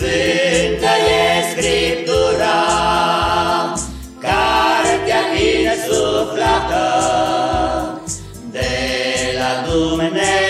Sfântă e Scriptura, Cartea insuflată de la Dumnezeu.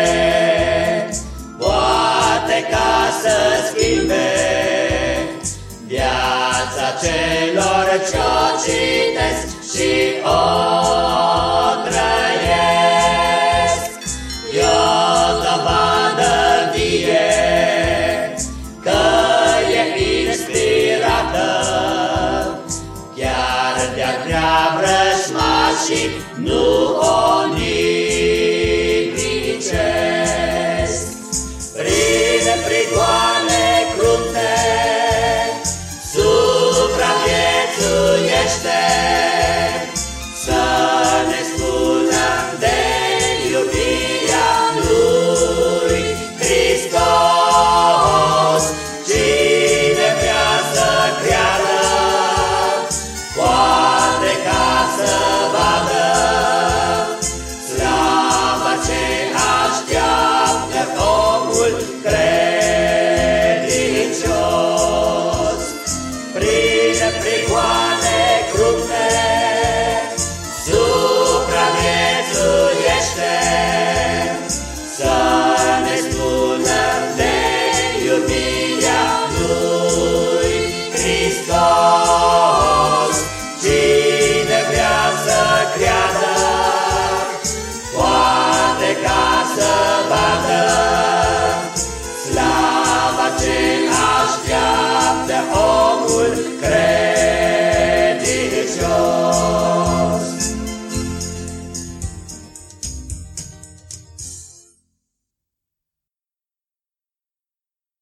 să schimbe viața celor ce-o citesc și o trăiesc. E o dovadă vie că e inspirată chiar de-a și nu